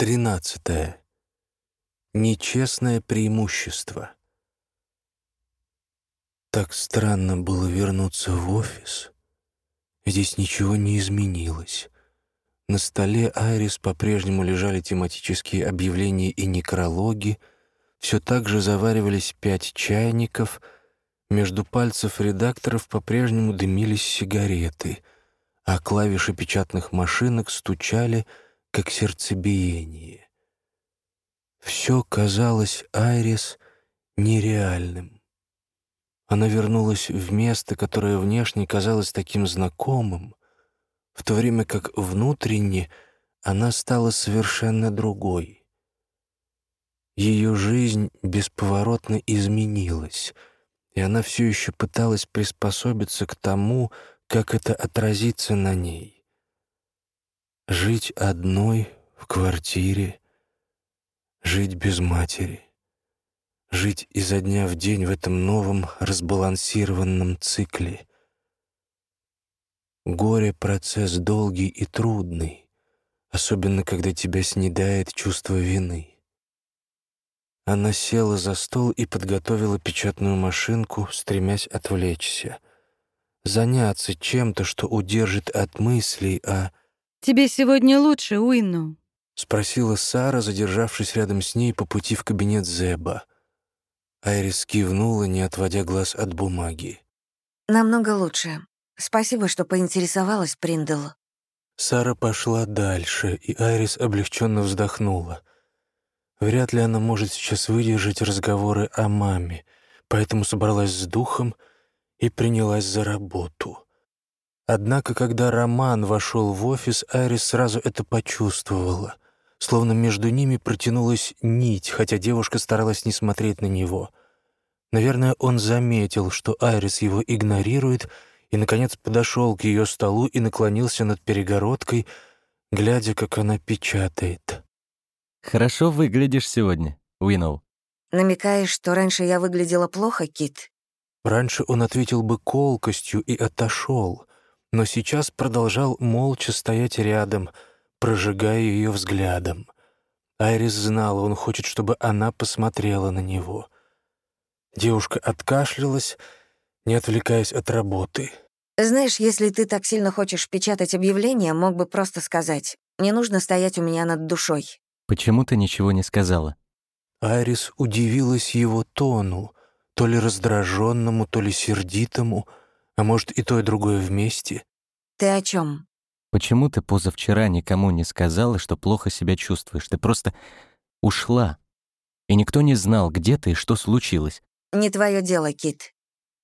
13. Нечестное преимущество. Так странно было вернуться в офис. Здесь ничего не изменилось. На столе Айрис по-прежнему лежали тематические объявления и некрологи, все так же заваривались пять чайников, между пальцев редакторов по-прежнему дымились сигареты, а клавиши печатных машинок стучали — как сердцебиение. Все казалось Айрис нереальным. Она вернулась в место, которое внешне казалось таким знакомым, в то время как внутренне она стала совершенно другой. Ее жизнь бесповоротно изменилась, и она все еще пыталась приспособиться к тому, как это отразится на ней. Жить одной в квартире, жить без матери, жить изо дня в день в этом новом разбалансированном цикле. Горе — процесс долгий и трудный, особенно когда тебя снедает чувство вины. Она села за стол и подготовила печатную машинку, стремясь отвлечься. Заняться чем-то, что удержит от мыслей о «Тебе сегодня лучше, Уинну?» — спросила Сара, задержавшись рядом с ней по пути в кабинет Зеба. Айрис кивнула, не отводя глаз от бумаги. «Намного лучше. Спасибо, что поинтересовалась, Приндл». Сара пошла дальше, и Айрис облегченно вздохнула. Вряд ли она может сейчас выдержать разговоры о маме, поэтому собралась с духом и принялась за работу. Однако, когда Роман вошел в офис, Айрис сразу это почувствовала. Словно между ними протянулась нить, хотя девушка старалась не смотреть на него. Наверное, он заметил, что Айрис его игнорирует, и, наконец, подошел к ее столу и наклонился над перегородкой, глядя, как она печатает. «Хорошо выглядишь сегодня, Уинноу». «Намекаешь, что раньше я выглядела плохо, Кит?» Раньше он ответил бы колкостью и отошел но сейчас продолжал молча стоять рядом, прожигая ее взглядом. Айрис знала, он хочет, чтобы она посмотрела на него. Девушка откашлялась, не отвлекаясь от работы. «Знаешь, если ты так сильно хочешь печатать объявление, мог бы просто сказать. Не нужно стоять у меня над душой». «Почему ты ничего не сказала?» Айрис удивилась его тону, то ли раздраженному, то ли сердитому — а может, и то, и другое вместе? Ты о чем? Почему ты позавчера никому не сказала, что плохо себя чувствуешь? Ты просто ушла. И никто не знал, где ты и что случилось. Не твое дело, Кит.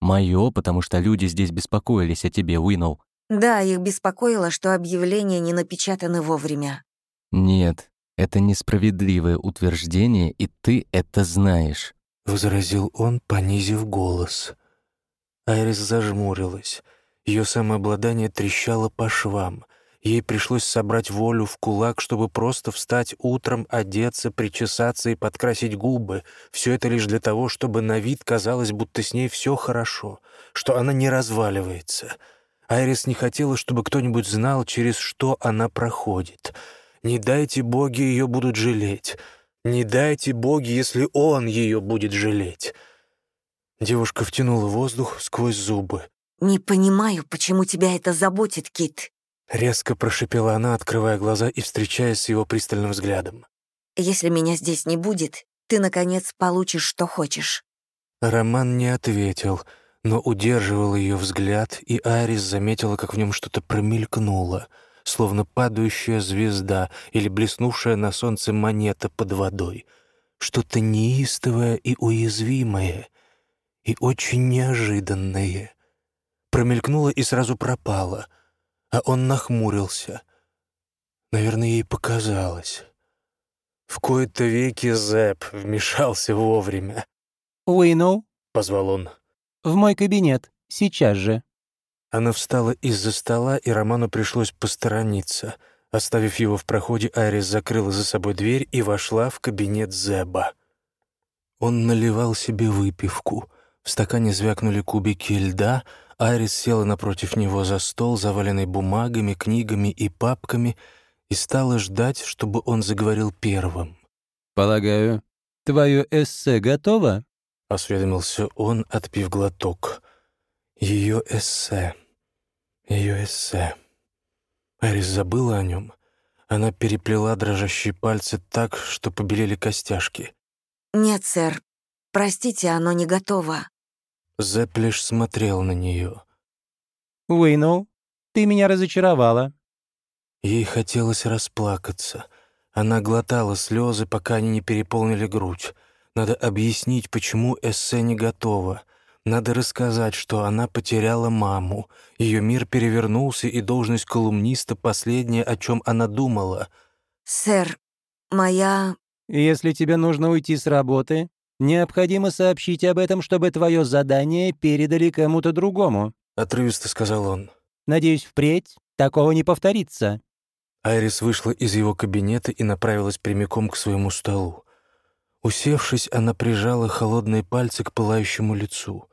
Моё, потому что люди здесь беспокоились о тебе, Уинноу. Да, их беспокоило, что объявления не напечатаны вовремя. Нет, это несправедливое утверждение, и ты это знаешь. Возразил он, понизив голос. Айрис зажмурилась. Ее самообладание трещало по швам. Ей пришлось собрать волю в кулак, чтобы просто встать утром, одеться, причесаться и подкрасить губы. Все это лишь для того, чтобы на вид казалось, будто с ней все хорошо, что она не разваливается. Айрис не хотела, чтобы кто-нибудь знал, через что она проходит. Не дайте боги ее будут жалеть. Не дайте боги, если он ее будет жалеть. Девушка втянула воздух сквозь зубы. «Не понимаю, почему тебя это заботит, Кит». Резко прошипела она, открывая глаза и встречаясь с его пристальным взглядом. «Если меня здесь не будет, ты, наконец, получишь, что хочешь». Роман не ответил, но удерживал ее взгляд, и Арис заметила, как в нем что-то промелькнуло, словно падающая звезда или блеснувшая на солнце монета под водой. Что-то неистовое и уязвимое — и очень неожиданное. Промелькнуло и сразу пропало, а он нахмурился. Наверное, ей показалось. В кои-то веки Зэп вмешался вовремя. «Уинноу?» — позвал он. «В мой кабинет. Сейчас же». Она встала из-за стола, и Роману пришлось посторониться. Оставив его в проходе, Айрис закрыла за собой дверь и вошла в кабинет Зеба. Он наливал себе выпивку — в стакане звякнули кубики льда, Айрис села напротив него за стол, заваленный бумагами, книгами и папками, и стала ждать, чтобы он заговорил первым. «Полагаю, твое эссе готово?» — осведомился он, отпив глоток. Ее эссе. Ее эссе. Арис забыла о нем. Она переплела дрожащие пальцы так, что побелели костяшки. «Нет, сэр. Простите, оно не готово». Зэп лишь смотрел на нее. «Уинноу, ты меня разочаровала». Ей хотелось расплакаться. Она глотала слезы, пока они не переполнили грудь. Надо объяснить, почему эссе не готово. Надо рассказать, что она потеряла маму. Ее мир перевернулся, и должность колумниста — последнее, о чем она думала. «Сэр, моя...» «Если тебе нужно уйти с работы, необходимо сообщить об этом, чтобы твое задание передали кому-то другому», — отрывисто сказал он. «Надеюсь, впредь такого не повторится». Айрис вышла из его кабинета и направилась прямиком к своему столу. Усевшись, она прижала холодные пальцы к пылающему лицу.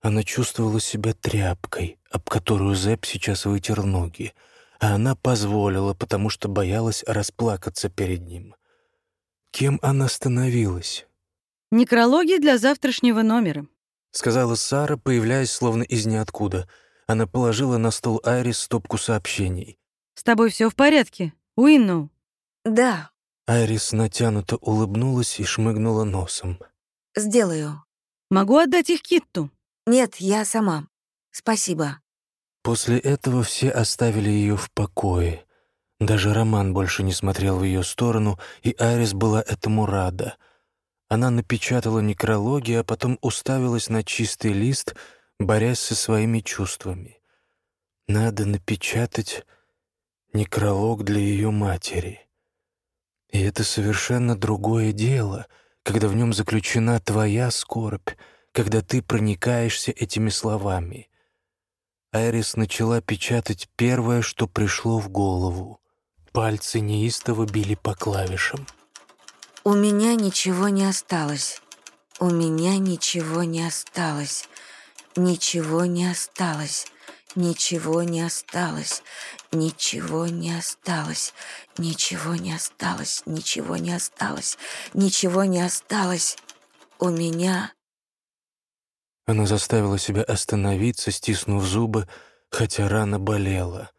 Она чувствовала себя тряпкой, об которую Зэп сейчас вытер ноги, а она позволила, потому что боялась расплакаться перед ним. Кем она становилась? «Некрологи для завтрашнего номера», — сказала Сара, появляясь словно из ниоткуда. Она положила на стол Айрис стопку сообщений. «С тобой все в порядке, Уинноу?» «Да, Айрис натянуто улыбнулась и шмыгнула носом. сделаю. «Могу отдать их Китту». Нет, я сама. Спасибо». После этого все оставили ее в покое. Даже Роман больше не смотрел в ее сторону, и Айрис была этому рада. Она напечатала некрологи, а потом уставилась на чистый лист, борясь со своими чувствами. Надо напечатать некролог для ее матери. И это совершенно другое дело, когда в нем заключена твоя скорбь, когда ты проникаешься этими словами. Айрис начала печатать первое, что пришло в голову. Пальцы неистово били по клавишам. «У меня ничего не осталось. У меня ничего не осталось. Ничего не осталось. Ничего не осталось. Ничего не осталось. Ничего не осталось. Ничего не осталось. Ничего не осталось. У меня...» Она заставила себя остановиться, стиснув зубы, хотя рана болела.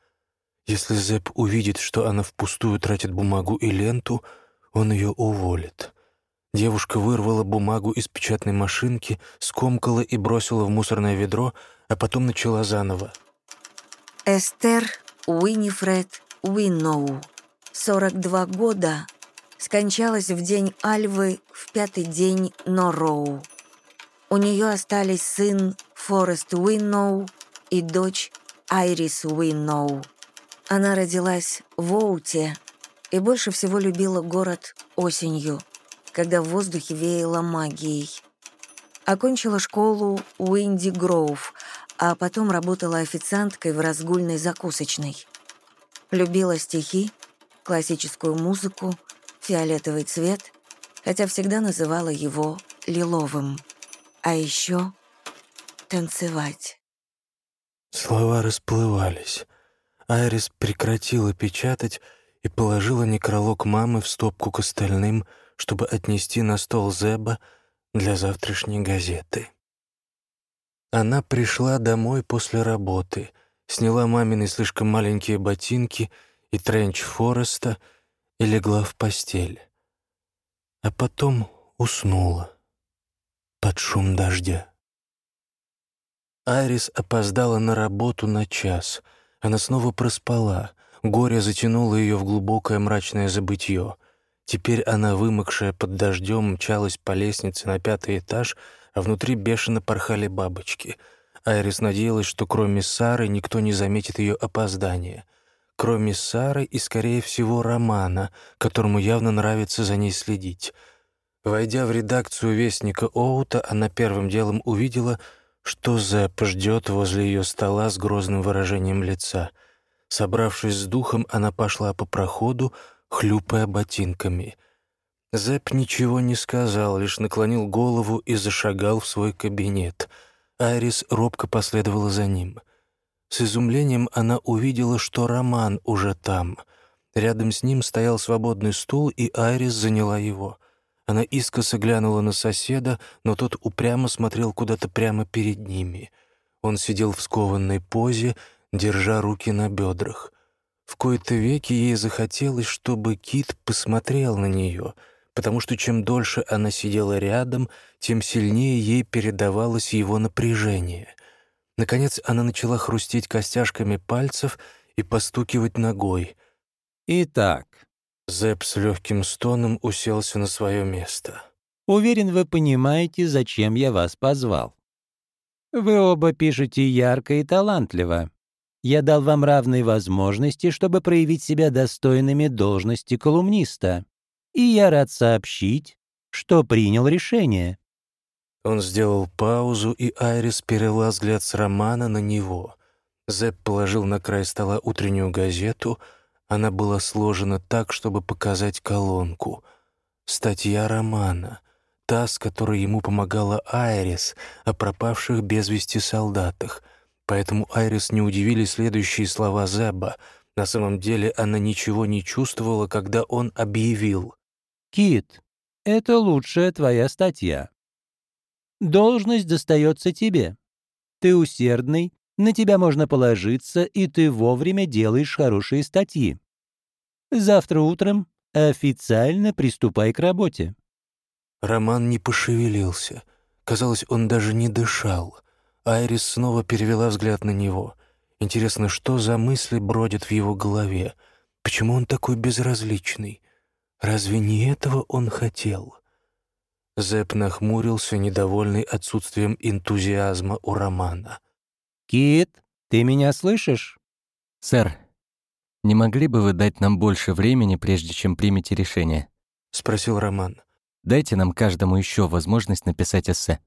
Если Зэп увидит, что она впустую тратит бумагу и ленту, он ее уволит. Девушка вырвала бумагу из печатной машинки, скомкала и бросила в мусорное ведро, а потом начала заново. Эстер Уинифред Уинноу, 42 года, скончалась в день Альвы в пятый день Норроу. У нее остались сын Форест Уинноу и дочь Айрис Уинноу. Она родилась в Оуте и больше всего любила город осенью, когда в воздухе веяло магией. Окончила школу Уинди Гроув, а потом работала официанткой в разгульной закусочной. Любила стихи, классическую музыку, фиолетовый цвет, хотя всегда называла его лиловым. А еще танцевать. Слова расплывались. Айрис прекратила печатать и положила некролог мамы в стопку к остальным, чтобы отнести на стол Зеба для завтрашней газеты. Она пришла домой после работы, сняла мамины слишком маленькие ботинки и тренч Фореста и легла в постель. А потом уснула под шум дождя. Айрис опоздала на работу на час. Она снова проспала. Горе затянуло ее в глубокое мрачное забытье. Теперь она, вымокшая под дождем, мчалась по лестнице на пятый этаж, а внутри бешено порхали бабочки. Айрис надеялась, что кроме Сары никто не заметит ее опоздание. Кроме Сары и, скорее всего, Романа, которому явно нравится за ней следить. Войдя в редакцию «Вестника Оута», она первым делом увидела, что Зэп ждет возле ее стола с грозным выражением лица. Собравшись с духом, она пошла по проходу, хлюпая ботинками. Зэп ничего не сказал, лишь наклонил голову и зашагал в свой кабинет. Айрис робко последовала за ним. С изумлением она увидела, что Роман уже там. Рядом с ним стоял свободный стул, и Айрис заняла его. Она искоса глянула на соседа, но тот упрямо смотрел куда-то прямо перед ними. Он сидел в скованной позе, держа руки на бедрах. В кои-то веки ей захотелось, чтобы Кит посмотрел на нее, потому что чем дольше она сидела рядом, тем сильнее ей передавалось его напряжение. Наконец она начала хрустеть костяшками пальцев и постукивать ногой. Итак, Зэп с легким стоном уселся на свое место. уверен, вы понимаете, зачем я вас позвал. Вы оба пишете ярко и талантливо. Я дал вам равные возможности, чтобы проявить себя достойными должности колумниста. И я рад сообщить, что принял решение. Он сделал паузу, и Айрис перевела взгляд с романа на него. Зэп положил на край стола утреннюю газету. Она была сложена так, чтобы показать колонку. Статья романа. Та, с которой ему помогала Айрис, о пропавших без вести солдатах. Поэтому Айрис не удивили следующие слова Зеба. На самом деле она ничего не чувствовала, когда он объявил. Кит, это лучшая твоя статья. Должность достается тебе. Ты усердный, на тебя можно положиться, и ты вовремя делаешь хорошие статьи. Завтра утром официально приступай к работе. Роман не пошевелился. Казалось, он даже не дышал. Айрис снова перевела взгляд на него. Интересно, что за мысли бродят в его голове? Почему он такой безразличный? Разве не этого он хотел? Зэп нахмурился, недовольный отсутствием энтузиазма у Романа. «Кит, ты меня слышишь?» «Сэр, не могли бы вы дать нам больше времени, прежде чем примете решение? — спросил Роман. Дайте нам каждому еще возможность написать эссе».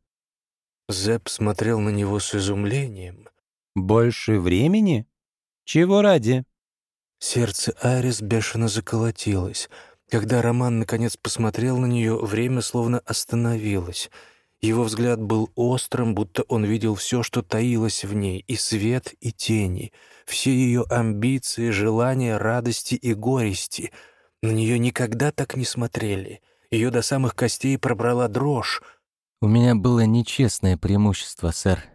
Зэп смотрел на него с изумлением. «Больше времени? Чего ради?» Сердце Арис бешено заколотилось. Когда Роман наконец посмотрел на нее, время словно остановилось. Его взгляд был острым, будто он видел все, что таилось в ней, и свет, и тени, все ее амбиции, желания, радости и горести. На нее никогда так не смотрели. Ее до самых костей пробрала дрожь. «У меня было нечестное преимущество, сэр.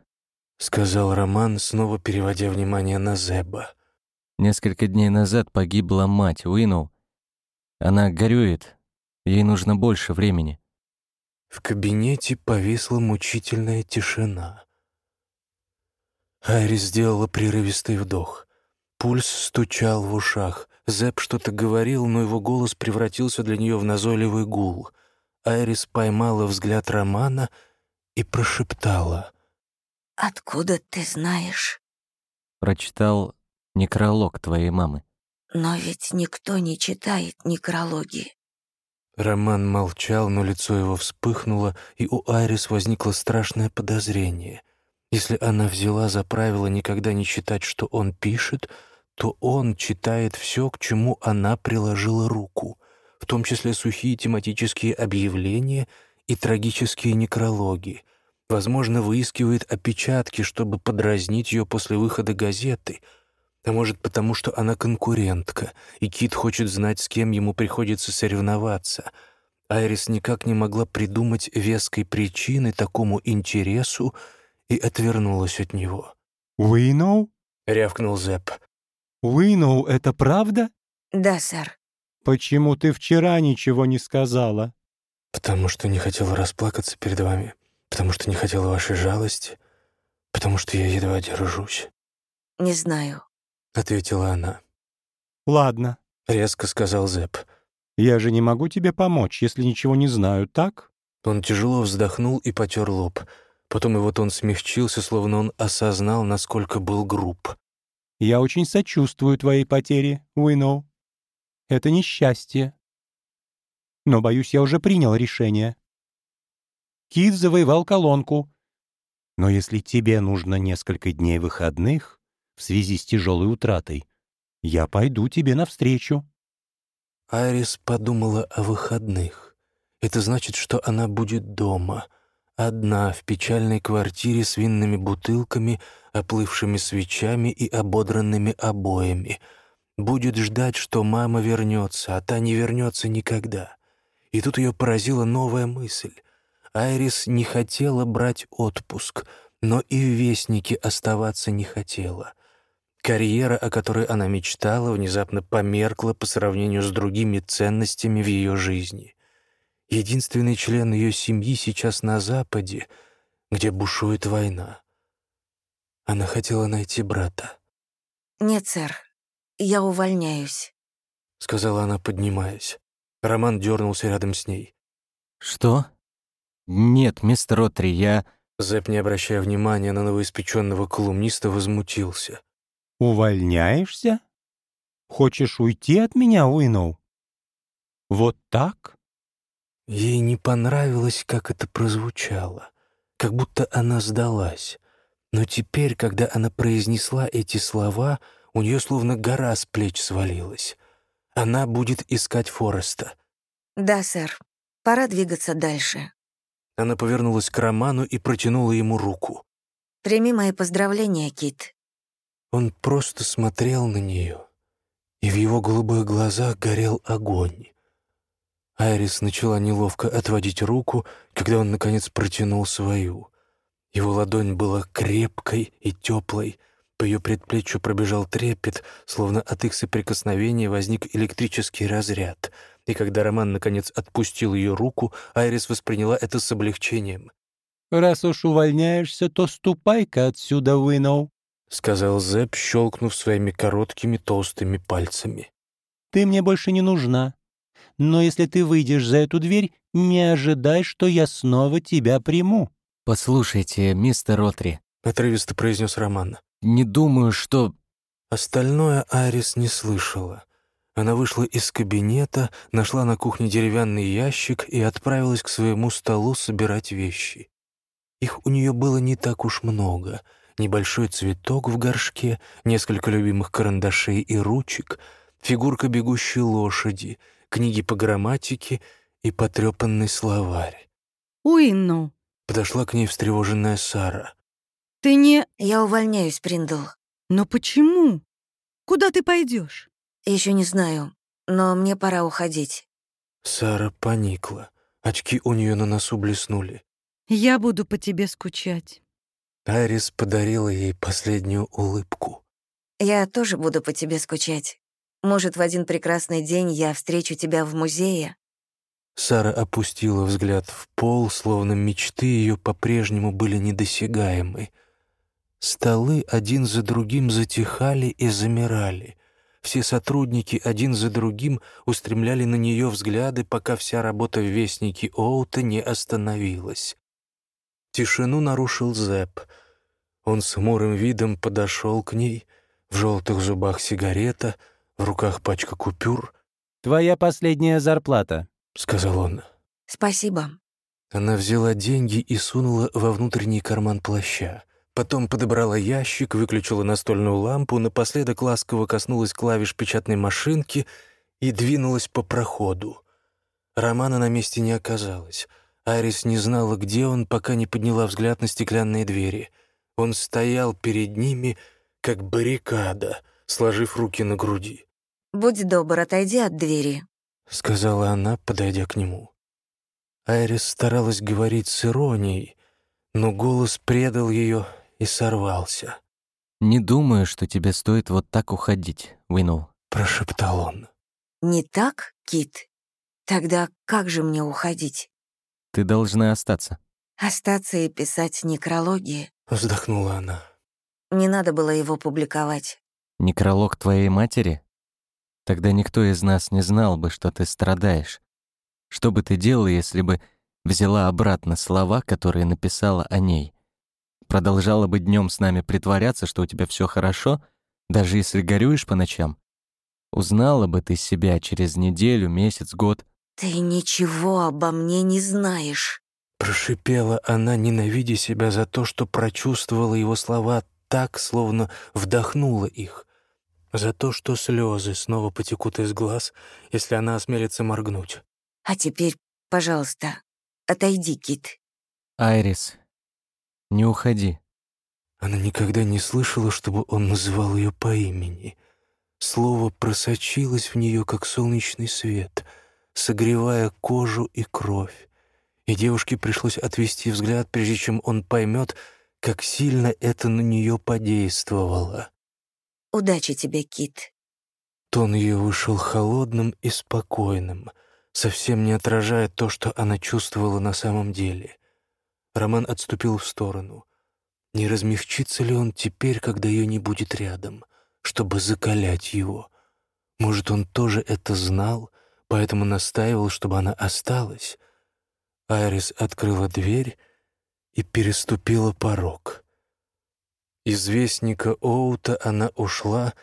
— сказал Роман, снова переводя внимание на Зеба. Несколько дней назад погибла мать, Уинноу. Она горюет. Ей нужно больше времени. В кабинете повисла мучительная тишина. Айрис сделала прерывистый вдох. Пульс стучал в ушах. Зэп что-то говорил, но его голос превратился для нее в назойливый гул. Айрис поймала взгляд Романа и прошептала. «Откуда ты знаешь? Прочитал некролог твоей мамы. Но ведь никто не читает некрологи». Роман молчал, но лицо его вспыхнуло, и у Айрис возникло страшное подозрение. Если она взяла за правило никогда не читать, что он пишет, то он читает все, к чему она приложила руку, в том числе сухие тематические объявления и трагические некрологи. Возможно, выискивает опечатки, чтобы подразнить ее после выхода газеты — а может, потому что она конкурентка, и Кит хочет знать, с кем ему приходится соревноваться. Айрис никак не могла придумать веской причины такому интересу и отвернулась от него. «Уинноу? — рявкнул Зэп. Уинноу, это правда? «Да, сэр». Почему ты вчера ничего не сказала?» «Потому что не хотела расплакаться перед вами, потому что не хотела вашей жалости, потому что я едва держусь», «Не знаю». — ответила она. «Ладно, — резко сказал Зэп. я же не могу тебе помочь, если ничего не знаю, так?» Он тяжело вздохнул и потер лоб. Потом его тон смягчился, словно он осознал, насколько был груб. «Я очень сочувствую твоей потере, Уинноу. Это несчастье. Но, боюсь, я уже принял решение. Кит завоевал колонку. Но если тебе нужно несколько дней выходных в связи с тяжелой утратой, я пойду тебе навстречу». Айрис подумала о выходных. Это значит, что она будет дома, одна в печальной квартире с винными бутылками, оплывшими свечами и ободранными обоями. Будет ждать, что мама вернется, а та не вернется никогда. И тут ее поразила новая мысль. Айрис не хотела брать отпуск, но и в Вестнике оставаться не хотела. Карьера, о которой она мечтала, внезапно померкла по сравнению с другими ценностями в ее жизни. Единственный член ее семьи сейчас на Западе, где бушует война. Она хотела найти брата. «Нет, сэр, я увольняюсь», — сказала она, поднимаясь. Роман дернулся рядом с ней. «Что?» «Нет, мистер Ротри, я...» Зэп, не обращая внимания на новоиспеченного колумниста, возмутился. «Увольняешься? Хочешь уйти от меня, Уинноу? Вот так?» Ей не понравилось, как это прозвучало, как будто она сдалась. Но теперь, когда она произнесла эти слова, у нее словно гора с плеч свалилась. Она будет искать Фореста. «Да, сэр. Пора двигаться дальше». Она повернулась к Роману и протянула ему руку. «Прими мои поздравления, Кит». Он просто смотрел на нее, и в его голубых глазах горел огонь. Айрис начала неловко отводить руку, когда он, наконец, протянул свою. Его ладонь была крепкой и теплой, по ее предплечью пробежал трепет, словно от их соприкосновения возник электрический разряд. И когда Роман, наконец, отпустил ее руку, Айрис восприняла это с облегчением. «Раз уж увольняешься, то ступай-ка отсюда, Уинноу», — сказал Зэп, щелкнув своими короткими толстыми пальцами. «Ты мне больше не нужна. Но если ты выйдешь за эту дверь, не ожидай, что я снова тебя приму». «Послушайте, мистер Ротри», — отрывисто произнес Роман. Не думаю, что...» Остальное Арис не слышала. Она вышла из кабинета, нашла на кухне деревянный ящик и отправилась к своему столу собирать вещи. Их у нее было не так уж много. Небольшой цветок в горшке, несколько любимых карандашей и ручек, фигурка бегущей лошади, книги по грамматике и потрепанный словарь. «Уинну», — подошла к ней встревоженная Сара. Ты не... Я увольняюсь, Приндл. Но почему? Куда ты пойдешь? Еще не знаю, но мне пора уходить. Сара поникла. Очки у нее на носу блеснули. Я буду по тебе скучать. Арис подарила ей последнюю улыбку. Я тоже буду по тебе скучать. Может, в один прекрасный день я встречу тебя в музее? Сара опустила взгляд в пол, словно мечты ее по-прежнему были недосягаемы. Столы один за другим затихали и замирали. Все сотрудники один за другим устремляли на нее взгляды, пока вся работа в Вестнике Оута не остановилась. Тишину нарушил Зэп. Он с хмурым видом подошел к ней, в желтых зубах сигарета, в руках пачка купюр. «Твоя последняя зарплата», — сказал он. «Спасибо». Она взяла деньги и сунула во внутренний карман плаща. Потом подобрала ящик, выключила настольную лампу, напоследок ласково коснулась клавиш печатной машинки и двинулась по проходу. Романа на месте не оказалось. Арис не знала, где он, пока не подняла взгляд на стеклянные двери. Он стоял перед ними, как баррикада, сложив руки на груди. «Будь добр, отойди от двери», — сказала она, подойдя к нему. Айрис старалась говорить с иронией, но голос предал ее и сорвался. «Не думаю, что тебе стоит вот так уходить, Уинноу», — прошептал он. «Не так, Кит? Тогда как же мне уходить?» «Ты должна остаться». «Остаться и писать некрологии?» — вздохнула она. «Не надо было его публиковать». «Некролог твоей матери? Тогда никто из нас не знал бы, что ты страдаешь. Что бы ты делала, если бы взяла обратно слова, которые написала о ней? Продолжала бы днем с нами притворяться, что у тебя все хорошо, даже если горюешь по ночам? Узнала бы ты себя через неделю, месяц, год. «Ты ничего обо мне не знаешь», — прошипела она, ненавидя себя за то, что прочувствовала его слова так, словно вдохнула их, за то, что слезы снова потекут из глаз, если она осмелится моргнуть. «А теперь, пожалуйста, отойди, Кит». «Айрис, не уходи». Она никогда не слышала, чтобы он называл ее по имени. Слово просочилось в нее, как солнечный свет, согревая кожу и кровь. И девушке пришлось отвести взгляд, прежде чем он поймет, как сильно это на нее подействовало. «Удачи тебе, Кит». Тон ее вышел холодным и спокойным, совсем не отражая то, что она чувствовала на самом деле. Роман отступил в сторону. Не размягчится ли он теперь, когда ее не будет рядом, чтобы закалять его? Может, он тоже это знал, поэтому настаивал, чтобы она осталась? Айрис открыла дверь и переступила порог. Из вестника Оута она ушла,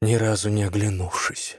ни разу не оглянувшись.